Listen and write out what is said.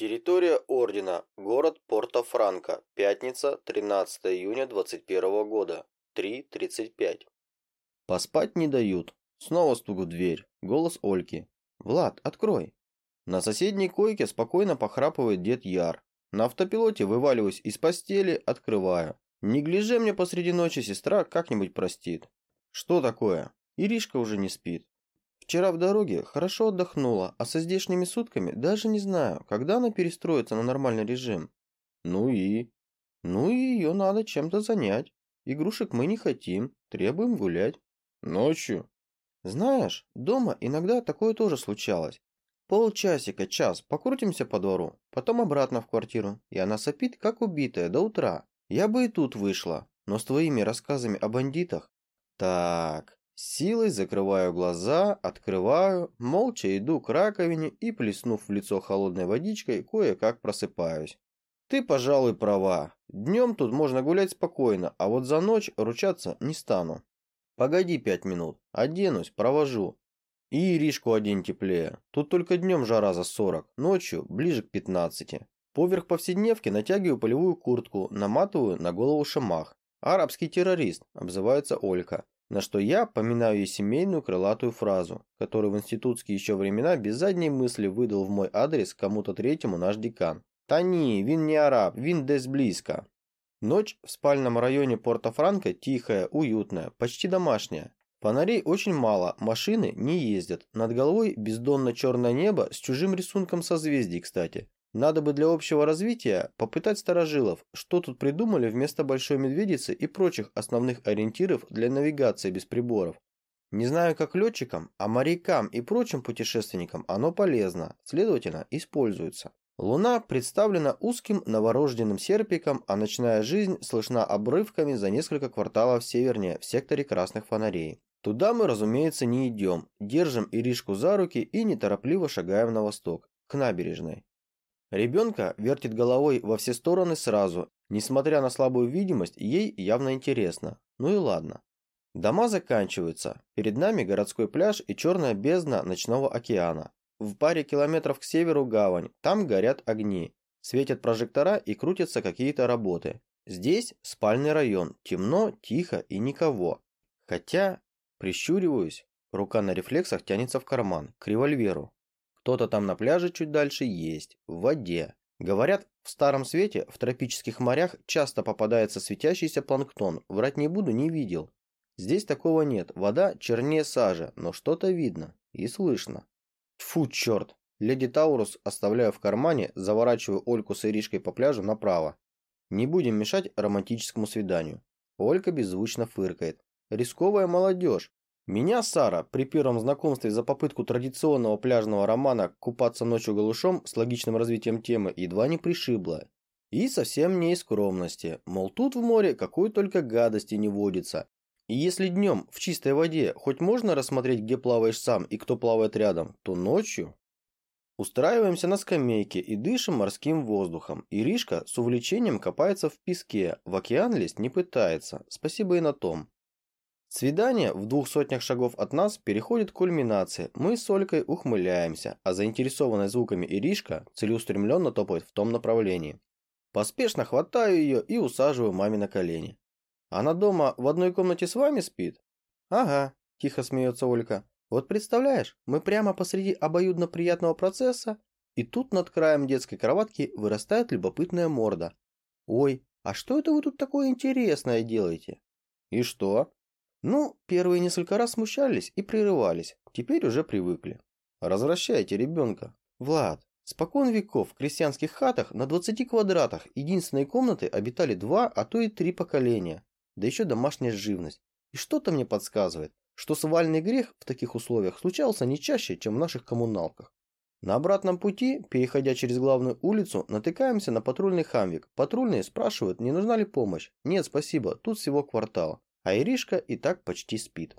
Территория Ордена. Город Порто-Франко. Пятница, 13 июня 21 года. 3.35. Поспать не дают. Снова стук в дверь. Голос Ольки. «Влад, открой!» На соседней койке спокойно похрапывает дед Яр. На автопилоте вываливаюсь из постели, открываю. Не гляже мне посреди ночи, сестра как-нибудь простит. Что такое? Иришка уже не спит. Вчера в дороге хорошо отдохнула, а со здешними сутками даже не знаю, когда она перестроится на нормальный режим. Ну и? Ну и ее надо чем-то занять. Игрушек мы не хотим, требуем гулять. Ночью? Знаешь, дома иногда такое тоже случалось. Полчасика, час, покрутимся по двору, потом обратно в квартиру, и она сопит, как убитая, до утра. Я бы и тут вышла, но с твоими рассказами о бандитах... Так, силой закрываю глаза, открываю, молча иду к раковине и, плеснув в лицо холодной водичкой, кое-как просыпаюсь. Ты, пожалуй, права. Днем тут можно гулять спокойно, а вот за ночь ручаться не стану. Погоди пять минут, оденусь, провожу. И Иришку одень теплее. Тут только днем жара за 40, ночью ближе к 15. Поверх повседневки натягиваю полевую куртку, наматываю на голову шамах. Арабский террорист, обзывается Олька. На что я поминаю ей семейную крылатую фразу, которую в институтские еще времена без задней мысли выдал в мой адрес кому-то третьему наш декан. «Тани, вин не араб, вин дес близко». Ночь в спальном районе Порто-Франко тихая, уютная, почти домашняя. Фонарей очень мало, машины не ездят. Над головой бездонно черное небо с чужим рисунком созвездий, кстати. Надо бы для общего развития попытать старожилов, что тут придумали вместо большой медведицы и прочих основных ориентиров для навигации без приборов. Не знаю, как летчикам, а морякам и прочим путешественникам оно полезно, следовательно, используется. Луна представлена узким новорожденным серпиком, а ночная жизнь слышна обрывками за несколько кварталов севернее в секторе красных фонарей. Туда мы, разумеется, не идем, держим Иришку за руки и неторопливо шагаем на восток, к набережной. Ребенка вертит головой во все стороны сразу, несмотря на слабую видимость, ей явно интересно. Ну и ладно. Дома заканчиваются, перед нами городской пляж и черная бездна ночного океана. В паре километров к северу гавань, там горят огни, светят прожектора и крутятся какие-то работы. Здесь спальный район, темно, тихо и никого. Хотя, прищуриваюсь, рука на рефлексах тянется в карман, к револьверу. Кто-то там на пляже чуть дальше есть, в воде. Говорят, в старом свете в тропических морях часто попадается светящийся планктон, врать не буду, не видел. Здесь такого нет, вода чернее сажи, но что-то видно и слышно. Фу, черт. Леди Таурус оставляю в кармане, заворачиваю Ольку с Иришкой по пляжу направо. Не будем мешать романтическому свиданию. Олька беззвучно фыркает. Рисковая молодежь. Меня Сара при первом знакомстве за попытку традиционного пляжного романа купаться ночью голышом с логичным развитием темы едва не пришибла. И совсем не из скромности, мол тут в море какой только гадости не водится, и если днем в чистой воде хоть можно рассмотреть, где плаваешь сам и кто плавает рядом, то ночью... Устраиваемся на скамейке и дышим морским воздухом. Иришка с увлечением копается в песке, в океан лезть не пытается, спасибо и на том. Свидание в двух сотнях шагов от нас переходит к кульминации. Мы с Олькой ухмыляемся, а заинтересованная звуками Иришка целеустремленно топает в том направлении. Поспешно хватаю ее и усаживаю маме на колени. Она дома в одной комнате с вами спит? Ага, тихо смеется Олька. Вот представляешь, мы прямо посреди обоюдно приятного процесса, и тут над краем детской кроватки вырастает любопытная морда. Ой, а что это вы тут такое интересное делаете? И что? Ну, первые несколько раз смущались и прерывались, теперь уже привыкли. Развращайте ребенка. Влад, спокон веков в крестьянских хатах на 20 квадратах единственной комнаты обитали два, а то и три поколения да еще домашняя живность. И что-то мне подсказывает, что свальный грех в таких условиях случался не чаще, чем в наших коммуналках. На обратном пути, переходя через главную улицу, натыкаемся на патрульный хамвик. Патрульные спрашивают, не нужна ли помощь. Нет, спасибо, тут всего квартал. А Иришка и так почти спит.